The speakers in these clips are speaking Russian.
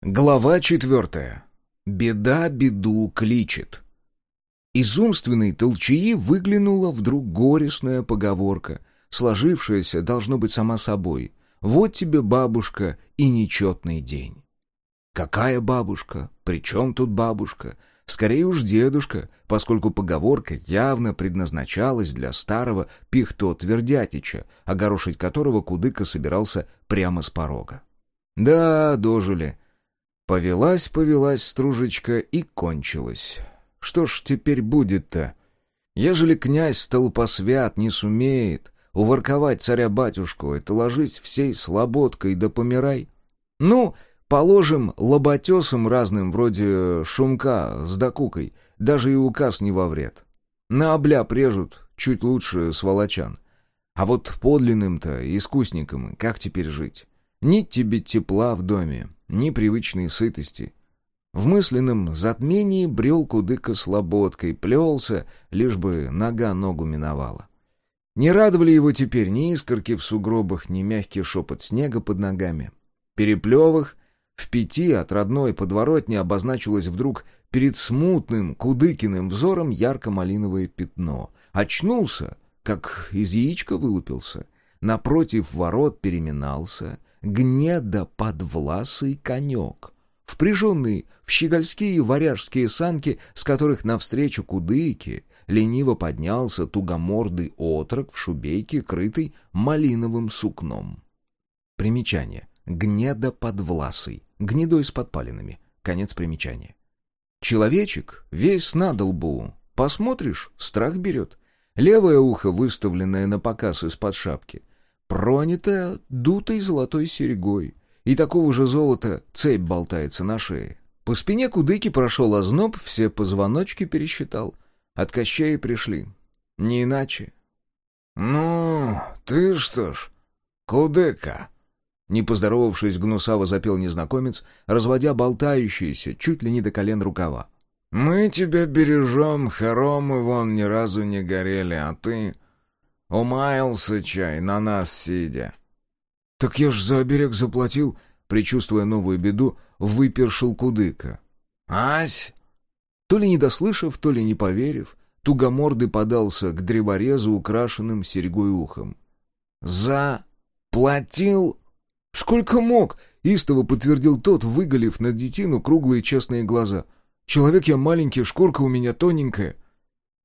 Глава четвертая. Беда беду кличет. Из умственной толчаи выглянула вдруг горестная поговорка, сложившаяся, должно быть, сама собой. «Вот тебе, бабушка, и нечетный день». Какая бабушка? При чем тут бабушка? Скорее уж дедушка, поскольку поговорка явно предназначалась для старого пихто-твердятича, огорошить которого Кудыка собирался прямо с порога. Да, дожили. Повелась, повелась стружечка и кончилась. Что ж теперь будет-то? Ежели князь столпосвят не сумеет уворковать царя-батюшку, это ложись всей слободкой да помирай. Ну, положим, лоботесам разным, вроде шумка с докукой, даже и указ не во вред. На обля прежут, чуть лучше сволочан. А вот подлинным-то, искусникам, как теперь жить? Ни тебе тепла в доме, ни привычной сытости. В мысленном затмении брел кудыка слободкой, плелся, лишь бы нога ногу миновала. Не радовали его теперь ни искорки в сугробах, ни мягкий шепот снега под ногами. Переплевых в пяти от родной подворотни обозначилось вдруг перед смутным, кудыкиным взором ярко-малиновое пятно. Очнулся, как из яичка вылупился. Напротив ворот переминался, гнедоподвласый конек, впряженный в щегольские варяжские санки, с которых навстречу кудыки лениво поднялся тугомордый отрок в шубейке, крытый малиновым сукном. Примечание. Гнедоподвласый. Гнедой с подпалинами. Конец примечания. Человечек весь на долбу. Посмотришь, страх берет. Левое ухо, выставленное на показ из-под шапки, пронятая дутой золотой серьгой, и такого же золота цепь болтается на шее. По спине кудыки прошел озноб, все позвоночки пересчитал. От Кощея пришли. Не иначе. «Ну, ты что ж, кудыка?» Не поздоровавшись, гнусаво запел незнакомец, разводя болтающиеся чуть ли не до колен рукава. «Мы тебя бережем, хоромы вон ни разу не горели, а ты...» Умаялся чай, на нас сидя. «Так я ж за оберег заплатил», — предчувствуя новую беду, выпершил кудыка. «Ась!» То ли не дослышав, то ли не поверив, тугомордый подался к древорезу, украшенным серьгой ухом. «За... платил...» «Сколько мог?» — истово подтвердил тот, выголив на детину круглые честные глаза. «Человек я маленький, шкурка у меня тоненькая».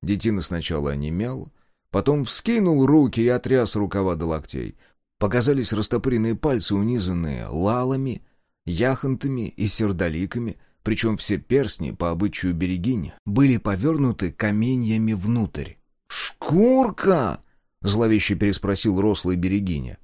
Детина сначала онемел, Потом вскинул руки и отряс рукава до локтей. Показались растопыренные пальцы, унизанные лалами, яхонтами и сердоликами, причем все перстни, по обычаю берегинь, были повернуты каменьями внутрь. «Шкурка!» — зловеще переспросил рослый берегиня.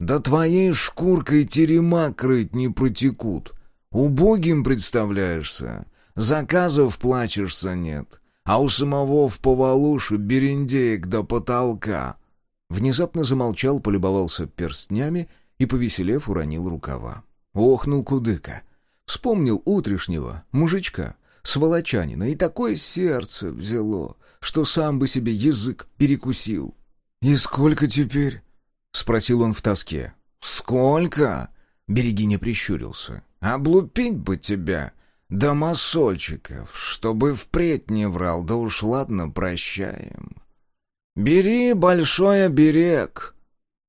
«Да твоей шкуркой терема крыть не протекут. Убогим представляешься, заказов плачешься нет а у самого в повалуше берендеек до потолка». Внезапно замолчал, полюбовался перстнями и, повеселев, уронил рукава. Охнул кудыка. Вспомнил утрешнего, мужичка, сволочанина, и такое сердце взяло, что сам бы себе язык перекусил. «И сколько теперь?» — спросил он в тоске. «Сколько?» — Берегиня прищурился. «Облупить бы тебя! Да масольчиков, чтобы впредь не врал, да уж ладно, прощаем. Бери большой оберег.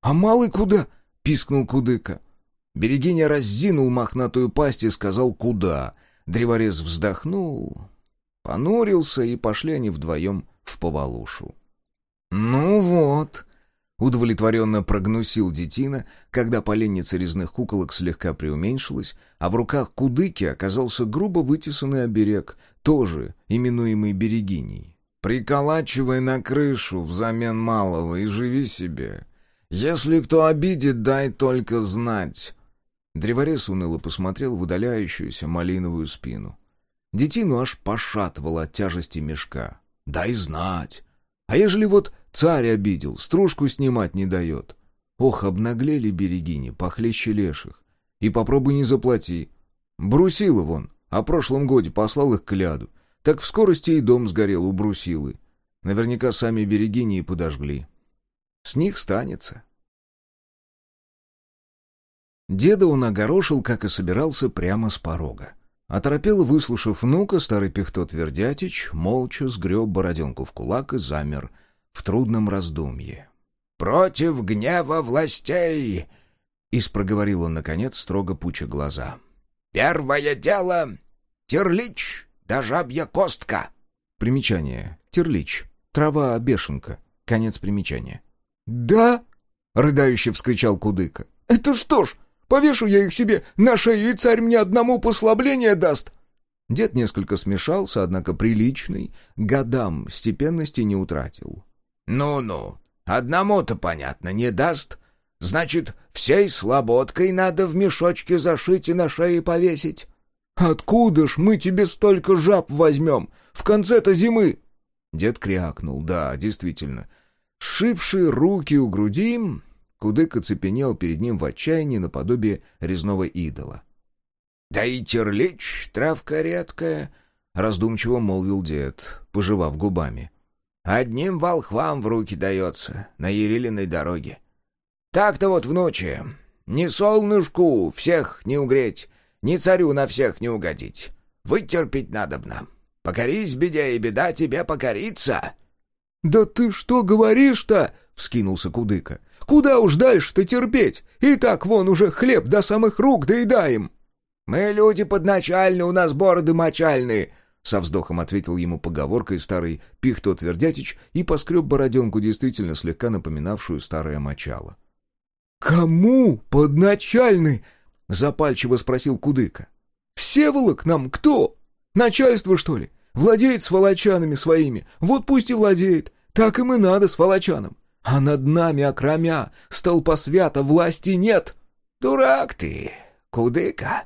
А малый куда? Пискнул Кудыка. Берегиня раззинул мохнатую пасть и сказал «Куда?». Древорез вздохнул, понурился, и пошли они вдвоем в повалушу. «Ну вот», Удовлетворенно прогнусил детина, когда поленница резных куколок слегка преуменьшилась, а в руках кудыки оказался грубо вытесанный оберег, тоже именуемый берегиней. «Приколачивай на крышу взамен малого и живи себе. Если кто обидит, дай только знать». Древорез уныло посмотрел в удаляющуюся малиновую спину. Детину аж пошатывало от тяжести мешка. «Дай знать! А ежели вот царь обидел, стружку снимать не дает? Ох, обнаглели берегини, похлеще леших. И попробуй не заплати. Брусила вон, о прошлом годе послал их к ляду. Так в скорости и дом сгорел у Брусилы. Наверняка сами берегини и подожгли. С них станется. Деда он огорошил, как и собирался, прямо с порога. Оторопело выслушав внука, старый пихто Твердятич молча сгреб бороденку в кулак и замер в трудном раздумье. «Против гнева властей!» — испроговорил он, наконец, строго пуча глаза. «Первое дело — терлич, да жабья костка!» Примечание. Терлич. Трава бешенка. Конец примечания. «Да?» — рыдающе вскричал Кудыка. «Это что ж, Повешу я их себе на шею, и царь мне одному послабление даст!» Дед несколько смешался, однако приличный, годам степенности не утратил. «Ну-ну, одному-то, понятно, не даст. Значит, всей слободкой надо в мешочке зашить и на шее повесить». «Откуда ж мы тебе столько жаб возьмем? В конце-то зимы!» Дед крякнул. «Да, действительно. Сшибшие руки у груди, Кудык оцепенел перед ним в отчаянии наподобие резного идола. «Да и терлич, травка редкая», — раздумчиво молвил дед, пожевав губами. «Одним волхвам в руки дается, на Ерилиной дороге. Так-то вот, внучи, ни солнышку всех не угреть, ни царю на всех не угодить. Вытерпеть надобно. Покорись беде, и беда тебе покорится». «Да ты что говоришь-то?» — вскинулся Кудыка. Куда уж дальше-то терпеть? И так вон уже хлеб до самых рук доедаем». «Мы люди подначальные, у нас бороды мочальные», — со вздохом ответил ему поговоркой старый Пихто Твердятич и поскреб бороденку, действительно слегка напоминавшую старое мочало. «Кому подначальный?» — запальчиво спросил Кудыка. «Всеволок нам кто? Начальство, что ли? Владеет с волочанами своими. Вот пусть и владеет. Так им и надо с волочаном. А над нами, окромя, столпосвята, власти нет. Дурак ты, кудыка,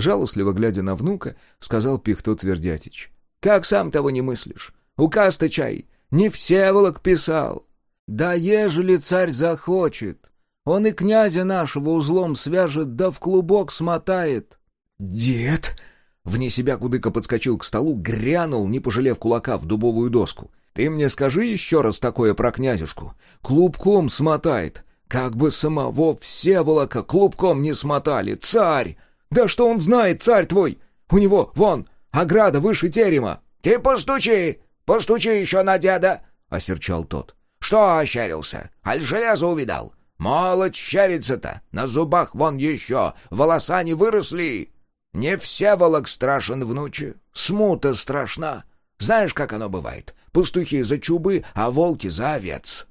жалостливо глядя на внука, сказал Пихто Твердятич. Как сам того не мыслишь? Указ-то чай, не Всеволок писал. Да ежели царь захочет, он и князя нашего узлом свяжет, да в клубок смотает. Дед! Вне себя Кудыка подскочил к столу, грянул, не пожалев кулака, в дубовую доску. Ты мне скажи еще раз такое про князюшку. Клубком смотает. Как бы самого Всеволока клубком не смотали. Царь! Да что он знает, царь твой? У него, вон, ограда выше терема. Ты постучи, постучи еще на деда, — осерчал тот. Что ощерился? Аль железо увидал? Молодь щерится-то, на зубах вон еще, волоса не выросли. Не Всеволок страшен, внуче, смута страшна. Знаешь, как оно бывает? Пастухи за чубы, а волки за овец».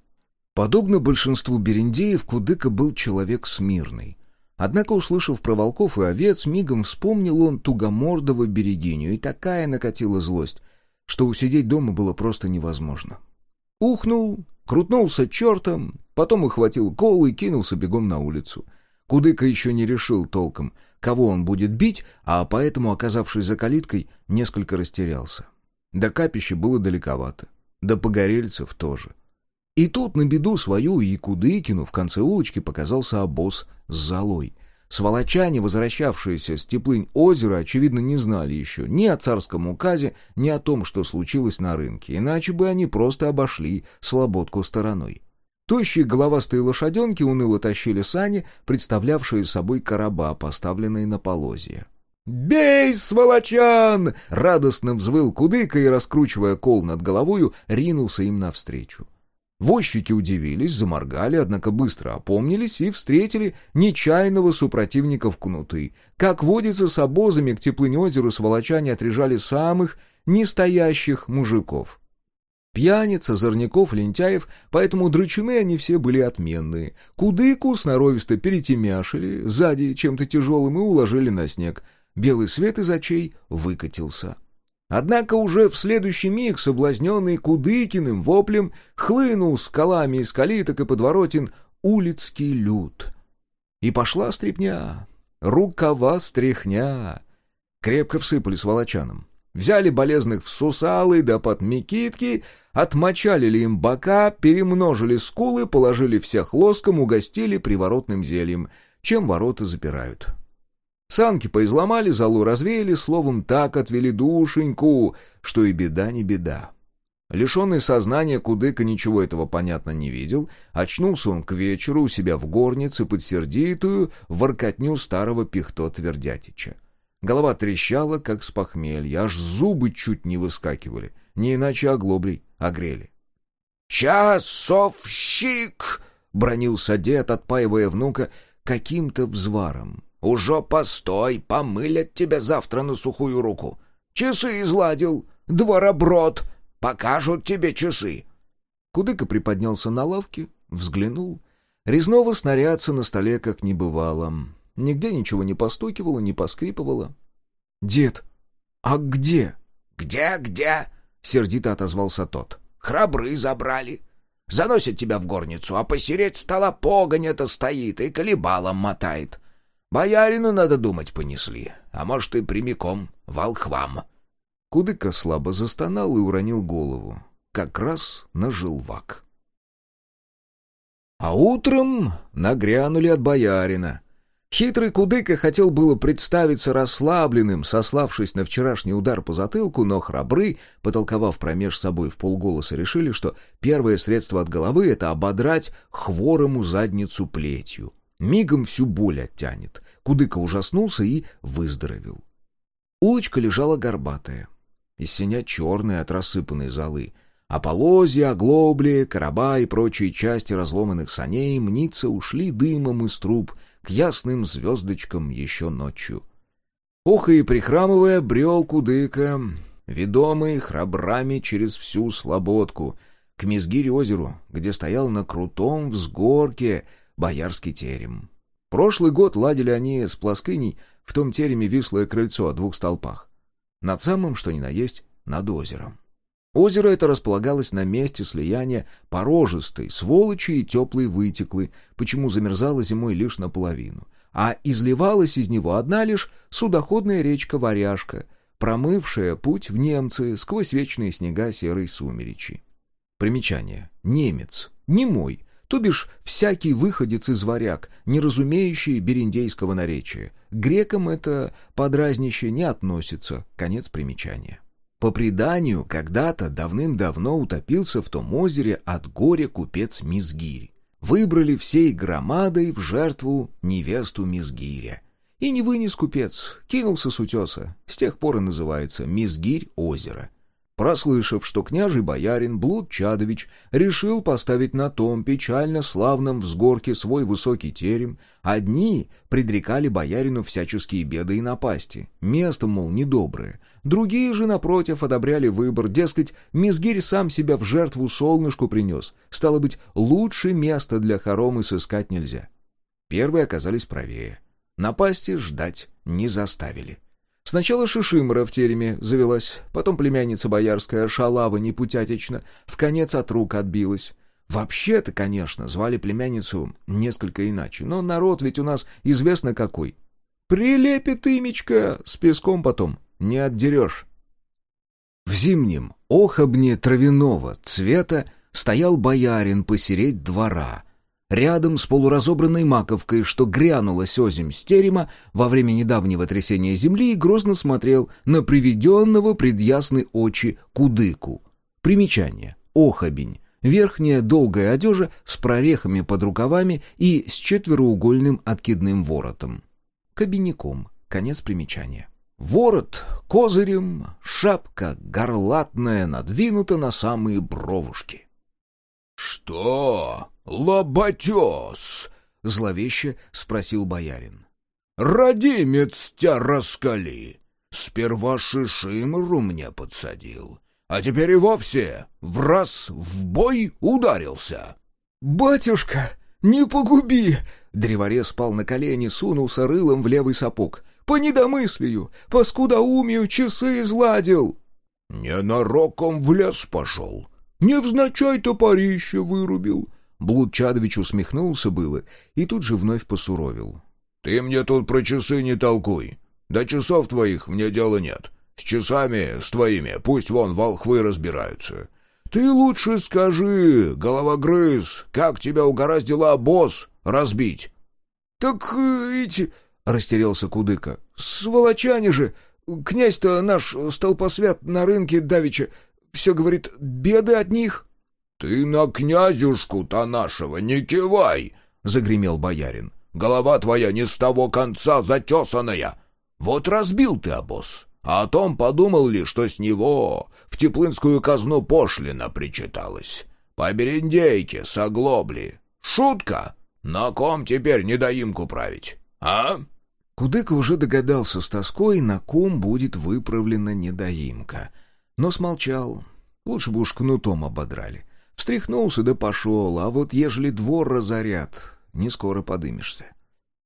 Подобно большинству берендеев, Кудыка был человек смирный. Однако, услышав про волков и овец, мигом вспомнил он тугомордого берегиню, и такая накатила злость, что усидеть дома было просто невозможно. Ухнул, крутнулся чертом, потом ухватил кол и кинулся бегом на улицу. Кудыка еще не решил толком, кого он будет бить, а поэтому, оказавшись за калиткой, несколько растерялся. До капища было далековато. До погорельцев тоже. И тут на беду свою и Кудыкину в конце улочки показался обоз с золой. Сволочане, возвращавшиеся с теплынь озера, очевидно, не знали еще ни о царском указе, ни о том, что случилось на рынке, иначе бы они просто обошли слободку стороной. Тощие головастые лошаденки уныло тащили сани, представлявшие собой короба, поставленные на полозья. «Бей, сволочан!» — радостно взвыл кудыка и, раскручивая кол над головою, ринулся им навстречу. Возчики удивились, заморгали, однако быстро опомнились и встретили нечаянного супротивника в кнуты. Как водится, с обозами к теплынь озеру сволочане отрежали самых нестоящих мужиков. Пьяниц, озорников, лентяев, поэтому драчуны они все были отменные. Кудыку сноровисто перетемяшили, сзади чем-то тяжелым и уложили на снег — Белый свет из очей выкатился. Однако уже в следующий миг, соблазненный Кудыкиным воплем, хлынул скалами из калиток и подворотен улицкий люд. И пошла стрепня, рукава стряхня. Крепко всыпали с волочаном. Взяли болезных в сусалы да под мекитки, отмочалили им бока, перемножили скулы, положили всех лоском, угостили приворотным зельем, чем ворота запирают. Санки поизломали, залу развеяли, словом, так отвели душеньку, что и беда не беда. Лишенный сознания, Кудыка ничего этого понятно не видел. Очнулся он к вечеру у себя в горнице под сердитую воркотню старого пихто Твердятича. Голова трещала, как с похмелья, аж зубы чуть не выскакивали. Не иначе оглоблей огрели. «Часовщик!» — бронился дед, отпаивая внука каким-то взваром. «Уже постой, помылят тебя завтра на сухую руку. Часы изладил, двороброд, покажут тебе часы». Кудыка приподнялся на лавке, взглянул. Резного снарядца на столе как не бывало. Нигде ничего не постукивало, не поскрипывало. «Дед, а где?» «Где-где?» — сердито отозвался тот. «Храбры забрали. Заносят тебя в горницу, а посереть стола погонь это стоит и колебалом мотает. Боярину, надо думать, понесли, а может и прямиком волхвам». Кудыка слабо застонал и уронил голову, как раз на желвак. А утром нагрянули от боярина. Хитрый Кудыка хотел было представиться расслабленным, сославшись на вчерашний удар по затылку, но храбры, потолковав промеж собой в полголоса, решили, что первое средство от головы — это ободрать хворому задницу плетью. Мигом всю боль оттянет. Кудыка ужаснулся и выздоровел. Улочка лежала горбатая. Из синя черные от рассыпанной золы. А полозья, оглобли, короба и прочие части разломанных саней мнится ушли дымом из труб — к ясным звездочкам еще ночью. Ох и прихрамывая, брел кудыка, ведомый храбрами через всю слободку, к Мизгирь-озеру, где стоял на крутом взгорке боярский терем. Прошлый год ладили они с Плоскыней в том тереме вислое крыльцо о двух столпах. Над самым, что ни на есть, над озером. Озеро это располагалось на месте слияния порожистой, сволочи и теплой вытеклы, почему замерзало зимой лишь наполовину, а изливалась из него одна лишь судоходная речка-варяжка, промывшая путь в немцы сквозь вечные снега серой сумеречи. Примечание. Немец. Не мой. То бишь всякий выходец из варяг, не разумеющий бериндейского наречия. грекам это подразнище не относится. Конец примечания. По преданию, когда-то давным-давно утопился в том озере от горя купец Мизгирь. Выбрали всей громадой в жертву невесту Мизгиря. И не вынес купец, кинулся с утеса. С тех пор и называется Мизгирь озеро. Прослышав, что княжий боярин Блуд Чадович решил поставить на том печально славном взгорке свой высокий терем, одни предрекали боярину всяческие беды и напасти, место, мол, недоброе, другие же, напротив, одобряли выбор, дескать, Мизгирь сам себя в жертву солнышку принес, стало быть, лучше места для хоромы сыскать нельзя. Первые оказались правее. Напасти ждать не заставили. Сначала Шишимра в тереме завелась, потом племянница боярская, шалава непутятично, в конец от рук отбилась. Вообще-то, конечно, звали племянницу несколько иначе, но народ ведь у нас известно какой. Прилепит имечко, с песком потом не отдерешь. В зимнем охобне травяного цвета стоял боярин посереть двора — Рядом с полуразобранной маковкой, что грянулась озимь с во время недавнего трясения земли и грозно смотрел на приведенного пред ясны очи кудыку. Примечание. Охобень. Верхняя долгая одежа с прорехами под рукавами и с четвероугольным откидным воротом. Кабиняком. Конец примечания. Ворот козырем, шапка горлатная надвинута на самые бровушки. «Что?» «Лоботес!» — зловеще спросил боярин. «Родимец тебя раскали! Сперва шишимру мне подсадил, а теперь и вовсе в раз в бой ударился!» «Батюшка, не погуби!» Древорез спал на колени, сунулся рылом в левый сапог. «По недомыслию, по скудоумию часы изладил!» «Ненароком в лес пошел!» «Невзначай топорище вырубил!» Блудчадович усмехнулся было и тут же вновь посуровил. «Ты мне тут про часы не толкуй. До часов твоих мне дела нет. С часами, с твоими, пусть вон волхвы разбираются. Ты лучше скажи, головогрыз, как тебя угораздило обоз разбить?» «Так эти...» — растерялся Кудыка. «Сволочане же! Князь-то наш столпосвят на рынке давеча все, говорит, беды от них». «Ты на князюшку-то нашего не кивай!» — загремел боярин. «Голова твоя не с того конца затесанная. Вот разбил ты обоз, а о том подумал ли, что с него в теплынскую казну пошлина причиталась. По берендейке с оглобли. Шутка! На ком теперь недоимку править, а?» Кудыка уже догадался с тоской, на ком будет выправлена недоимка. Но смолчал. Лучше бы уж кнутом ободрали. Встряхнулся да пошел, а вот ежели двор разорят, не скоро подымешься.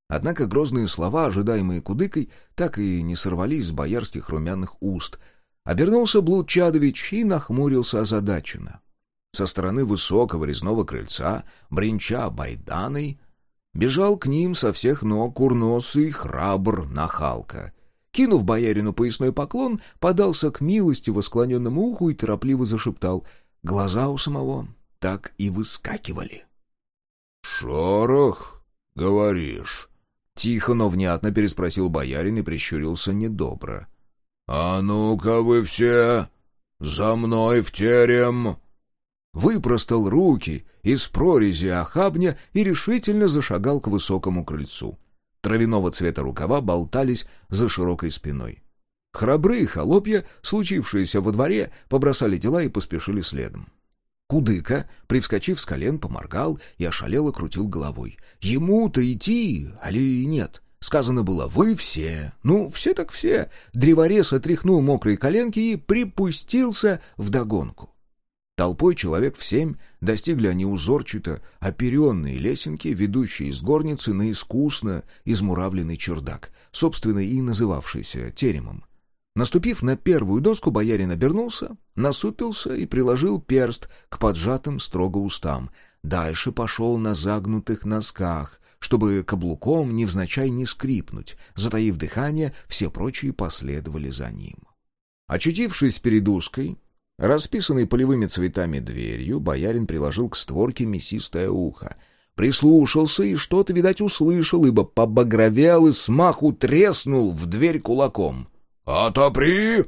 Однако грозные слова, ожидаемые Кудыкой, так и не сорвались с боярских румяных уст. Обернулся Блуд Чадович и нахмурился озадаченно. Со стороны высокого резного крыльца, бренча байданой, бежал к ним со всех ног курносый храбр нахалка. Кинув боярину поясной поклон, подался к милости восклоненному уху и торопливо зашептал. Глаза у самого так и выскакивали. «Шорох, говоришь?» Тихо, но внятно переспросил боярин и прищурился недобро. «А ну-ка вы все! За мной в терем!» Выпростал руки из прорези охабня и решительно зашагал к высокому крыльцу. Травяного цвета рукава болтались за широкой спиной. Храбрые холопья, случившиеся во дворе, побросали дела и поспешили следом. Кудыка, привскочив с колен, поморгал и ошалело крутил головой. Ему-то идти, али нет? Сказано было «вы все». Ну, все так все. Древорез отряхнул мокрые коленки и припустился вдогонку. Толпой человек в семь достигли они узорчато оперенные лесенки, ведущие из горницы на искусно измуравленный чердак, собственно и называвшийся теремом. Наступив на первую доску, боярин обернулся, насупился и приложил перст к поджатым строго устам. Дальше пошел на загнутых носках, чтобы каблуком невзначай не скрипнуть. Затаив дыхание, все прочие последовали за ним. Очутившись перед узкой, расписанной полевыми цветами дверью, боярин приложил к створке мясистое ухо. Прислушался и что-то, видать, услышал, ибо побагровел и смаху треснул в дверь кулаком — «Отопри!»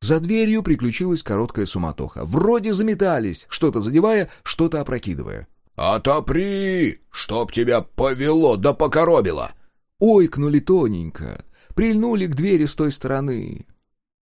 За дверью приключилась короткая суматоха. Вроде заметались, что-то задевая, что-то опрокидывая. «Отопри! Чтоб тебя повело да покоробило!» Ойкнули тоненько, прильнули к двери с той стороны.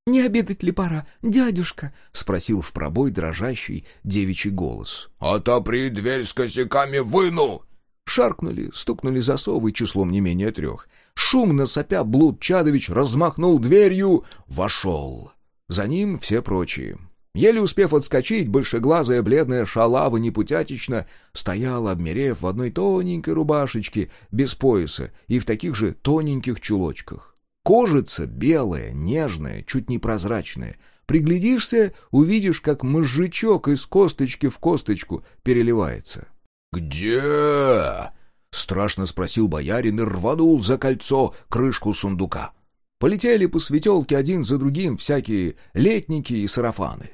«Не обедать ли пора, дядюшка?» — спросил в пробой дрожащий девичий голос. «Отопри дверь с косяками, выну!» Шаркнули, стукнули засовы числом не менее трех. Шумно сопя, Блуд Чадович размахнул дверью, вошел. За ним все прочие. Еле успев отскочить, большеглазая бледная шалава непутятично стояла, обмерев в одной тоненькой рубашечке, без пояса, и в таких же тоненьких чулочках. Кожица белая, нежная, чуть непрозрачная. Приглядишься, увидишь, как мозжечок из косточки в косточку переливается. «Где?» — страшно спросил боярин и рванул за кольцо крышку сундука. Полетели по светелке один за другим всякие летники и сарафаны.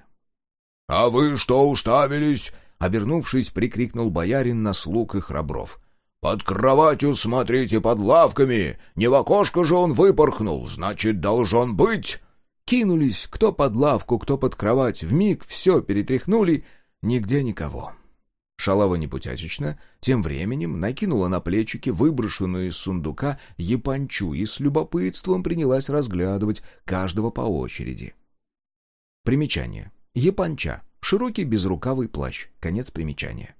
«А вы что уставились?» — обернувшись, прикрикнул боярин на слуг и храбров. «Под кроватью смотрите, под лавками! Не в окошко же он выпорхнул, значит, должен быть!» Кинулись, кто под лавку, кто под кровать, вмиг все перетряхнули, нигде никого. Шалава непутятично тем временем накинула на плечики выброшенную из сундука япончу и с любопытством принялась разглядывать каждого по очереди. Примечание. Японча. Широкий безрукавый плащ. Конец примечания.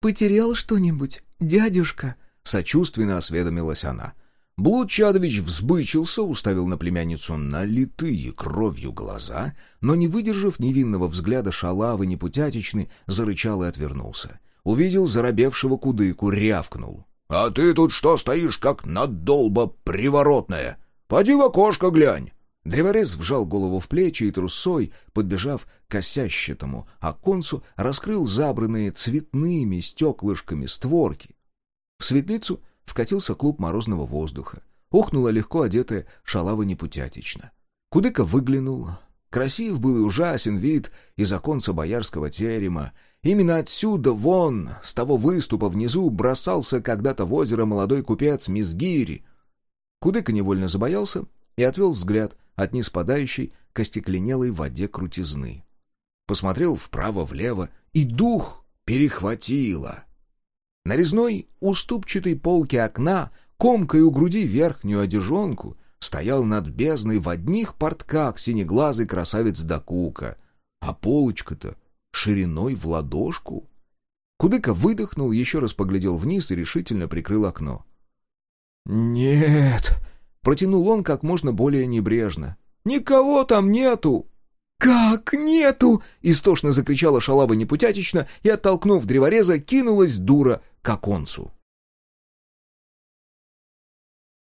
«Потерял что-нибудь, дядюшка?» — сочувственно осведомилась она. Блуд Чадович взбычился, уставил на племянницу налитые кровью глаза, но, не выдержав невинного взгляда шалавы непутятичны, зарычал и отвернулся. Увидел заробевшего кудыку, рявкнул. — А ты тут что стоишь, как надолба приворотная? Поди в окошко глянь! Древорез вжал голову в плечи и трусой, подбежав к осящетому оконцу, раскрыл забранные цветными стеклышками створки. В светлицу вкатился клуб морозного воздуха. Ухнула легко одетая шалава непутятично. Кудыка выглянул. Красив был и ужасен вид из оконца боярского терема. Именно отсюда, вон, с того выступа внизу, бросался когда-то в озеро молодой купец Мизгири. Кудыка невольно забоялся и отвел взгляд от неспадающей к остекленелой воде крутизны. посмотрел вправо-влево, и дух перехватило. На резной уступчатой полке окна, комкой у груди верхнюю одежонку, стоял над бездной в одних портках синеглазый красавец Дакука, а полочка-то шириной в ладошку. Кудыка выдохнул, еще раз поглядел вниз и решительно прикрыл окно. «Нет!» — протянул он как можно более небрежно. «Никого там нету!» «Как нету?» — истошно закричала шалава непутятично и, оттолкнув древореза, кинулась дура к оконцу.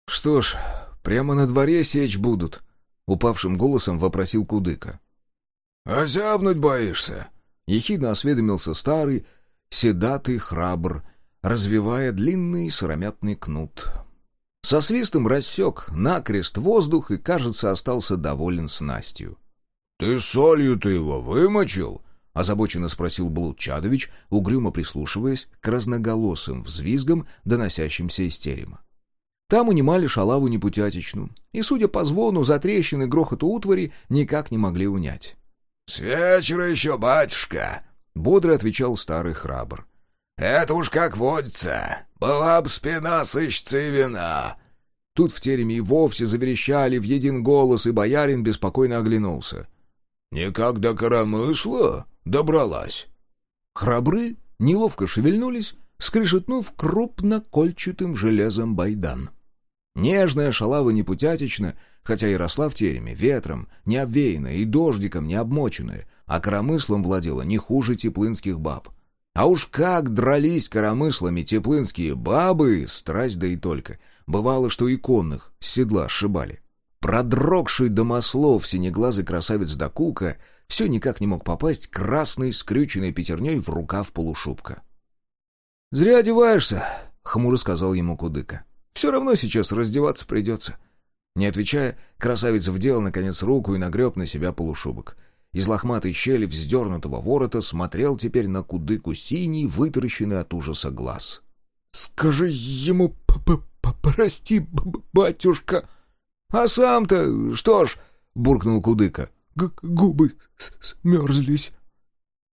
«Что ж, прямо на дворе сечь будут?» — упавшим голосом вопросил Кудыка. «Озябнуть боишься?» — ехидно осведомился старый, седатый храбр, развивая длинный сыромятный кнут. Со свистом рассек накрест воздух и, кажется, остался доволен снастью. «Ты солью-то его вымочил?» — озабоченно спросил Блуд Чадович, угрюмо прислушиваясь к разноголосым взвизгам, доносящимся из терема. Там унимали шалаву непутятичну, и, судя по звону, затрещины грохоту утвари никак не могли унять. «С вечера еще, батюшка!» — бодро отвечал старый храбр. «Это уж как водится. Была б спина, сыщется и вина». Тут в тереме и вовсе заверещали в един голос, и боярин беспокойно оглянулся. «Никак до коромысла добралась». Храбры неловко шевельнулись, скрежетнув крупно-кольчатым железом байдан. Нежная шалава непутятична, хотя и росла в тереме, ветром, не обвеянная и дождиком не обмоченная, а коромыслом владела не хуже теплынских баб. А уж как дрались коромыслами теплынские бабы, страсть да и только. Бывало, что и конных с седла сшибали. Продрогший домослов синеглазый красавец Дакука все никак не мог попасть красной скрюченной пятерней в рукав полушубка. «Зря одеваешься», — хмуро сказал ему Кудыка. «Все равно сейчас раздеваться придется». Не отвечая, красавец вдел, наконец, руку и нагреб на себя полушубок. Из лохматой щели вздернутого ворота смотрел теперь на Кудыку синий, вытаращенный от ужаса глаз. «Скажи ему п -п -п прости, батюшка!» «А сам-то что ж?» — буркнул Кудыка. «Губы смерзлись».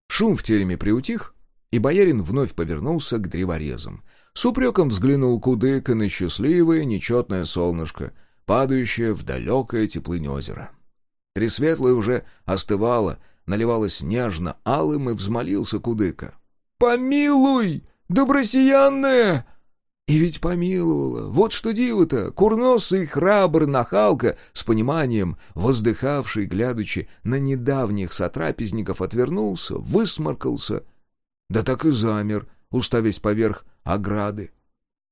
Шум в тереме приутих, и боярин вновь повернулся к древорезам. С упреком взглянул Кудыка на счастливое, нечетное солнышко, падающее в далекое теплынь озера. Тресветлое уже остывало, наливалось нежно алым и взмолился Кудыка. «Помилуй, добросиянная!» И ведь помиловала. Вот что диво-то, курносый храбр нахалка, с пониманием, воздыхавший, глядучи на недавних сотрапезников, отвернулся, высморкался, да так и замер, уставясь поверх ограды.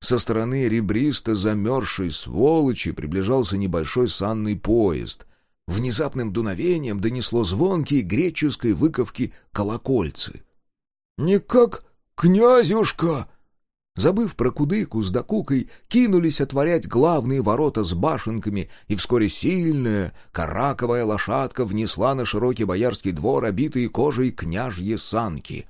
Со стороны ребристо замерзшей сволочи приближался небольшой санный поезд. Внезапным дуновением донесло звонкие греческой выковки колокольцы. «Не как князюшка!» Забыв про кудыку с докукой, кинулись отворять главные ворота с башенками, и вскоре сильная, караковая лошадка внесла на широкий боярский двор обитые кожей княжьи санки.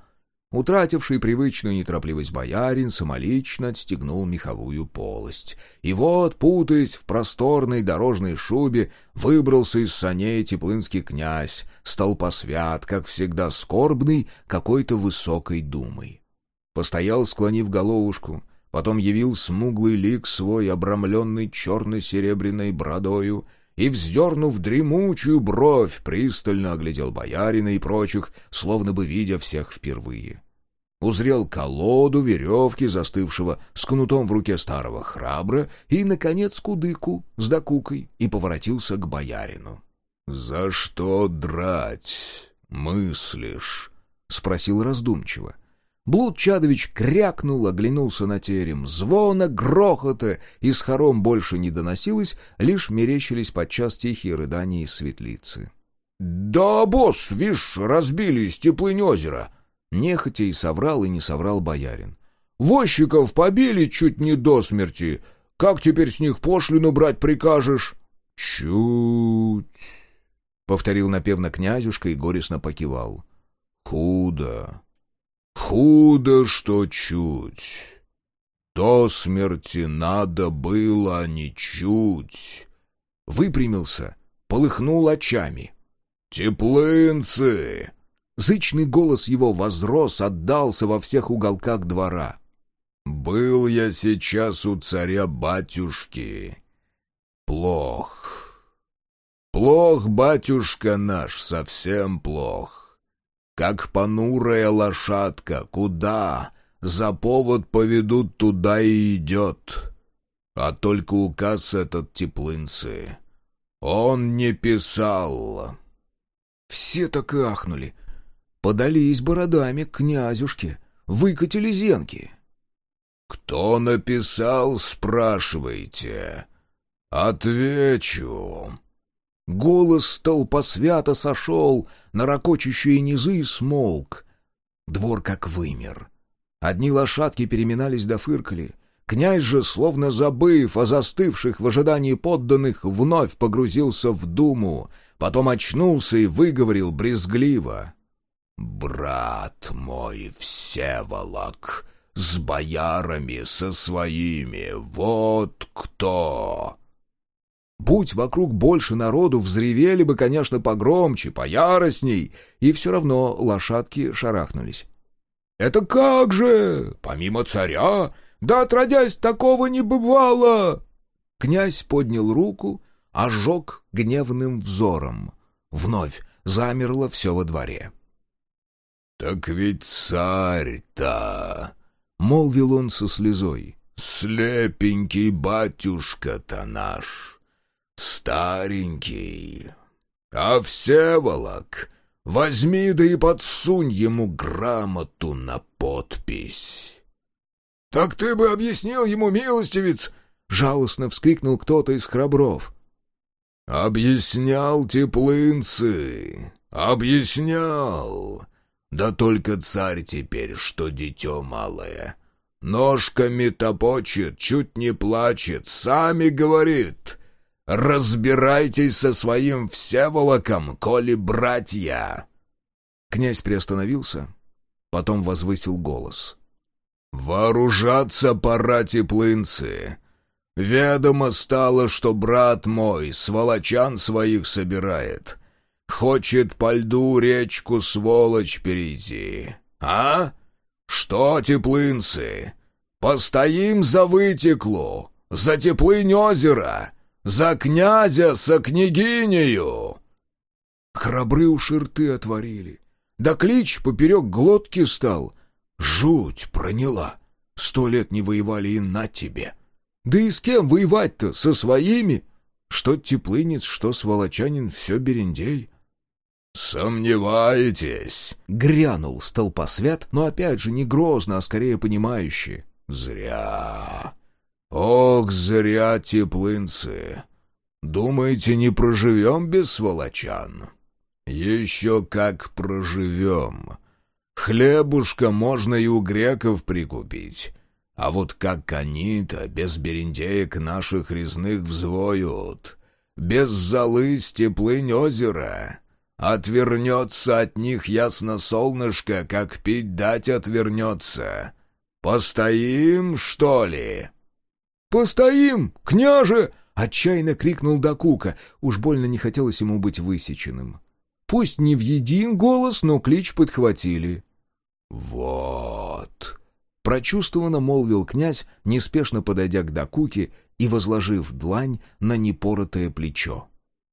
Утративший привычную неторопливость боярин самолично отстегнул меховую полость. И вот, путаясь в просторной дорожной шубе, выбрался из саней теплынский князь, столпосвят, как всегда скорбный, какой-то высокой думой. Постоял, склонив головушку, потом явил смуглый лик свой, обрамленный черно-серебряной бородою, и, вздернув дремучую бровь, пристально оглядел боярина и прочих, словно бы видя всех впервые. Узрел колоду веревки, застывшего с кнутом в руке старого храбра, и, наконец, кудыку с докукой, и поворотился к боярину. — За что драть, мыслишь? — спросил раздумчиво. Блуд Чадович крякнул, оглянулся на терем. Звона, грохота из хором больше не доносилось, лишь мерещились подчас тихие рыдания из светлицы. — Да, босс, вишь, разбили из теплынь озера. Нехотя и соврал, и не соврал боярин. — Возчиков побили чуть не до смерти. Как теперь с них пошлину брать прикажешь? — Чуть... — повторил напевно князюшка и горестно покивал. — Худо. Худо, что чуть. До смерти надо было не чуть. Выпрямился, полыхнул очами. «Теплынцы!» Зычный голос его возрос, отдался во всех уголках двора. «Был я сейчас у царя-батюшки. Плох. Плох, батюшка наш, совсем плох. Как понурая лошадка, куда за повод поведут, туда и идет. А только указ этот теплынцы. Он не писал». Все так и ахнули. Подались бородами к князюшке, выкатили зенки. «Кто написал, спрашиваете?» «Отвечу». Голос столпосвято сошел на ракочущие низы смолк. Двор как вымер. Одни лошадки переминались да фыркали. Князь же, словно забыв о застывших в ожидании подданных, вновь погрузился в думу, потом очнулся и выговорил брезгливо. «Брат мой Всеволок, с боярами со своими, вот кто!» Будь вокруг больше народу, взревели бы, конечно, погромче, пояростней, и все равно лошадки шарахнулись. «Это как же? Помимо царя? Да отродясь, такого не бывало!» Князь поднял руку, ожег гневным взором. Вновь замерло все во дворе. «Так ведь царь-то...» — молвил он со слезой. «Слепенький батюшка-то наш, старенький. А Всеволок, возьми да и подсунь ему грамоту на подпись». «Так ты бы объяснил ему, милостивец!» — жалостно вскрикнул кто-то из храбров. «Объяснял теплынцы, объяснял. Да только царь теперь, что дитё малое. Ножками топочет, чуть не плачет, сами говорит. Разбирайтесь со своим Всеволоком, коли братья!» Князь приостановился, потом возвысил голос. «Вооружаться пора, теплынцы. Ведомо стало, что брат мой сволочан своих собирает. Хочет по льду речку сволочь перейти. А? Что, теплынцы? Постоим за вытеклу, за теплынь озера, за князя со княгинею!» Храбры уши рты отворили. Да клич поперек глотки стал. Жуть проняла. Сто лет не воевали и на тебе. Да и с кем воевать-то? Со своими? Что теплынец, что сволочанин, все берендей. «Сомневаетесь?» — грянул столпосвят, но опять же не грозно, а скорее понимающе. «Зря. Ох, зря, теплынцы. Думаете, не проживем без сволочан? Еще как проживем. Хлебушка можно и у греков прикупить». А вот как они-то без берендеек наших резных взвоют, без золы степлынь озера, Отвернется от них ясно солнышко, как пить дать отвернется. Постоим, что ли?» «Постоим, княже!» — отчаянно крикнул Дакука. Уж больно не хотелось ему быть высеченным. Пусть не в един голос, но клич подхватили. «Вот!» — прочувствованно молвил князь, неспешно подойдя к Дакуке и возложив длань на непоротое плечо.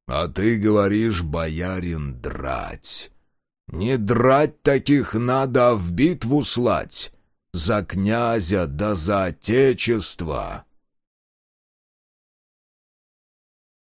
А ты говоришь, боярин, драть. Не драть таких надо, а в битву слать. За князя да за отечество.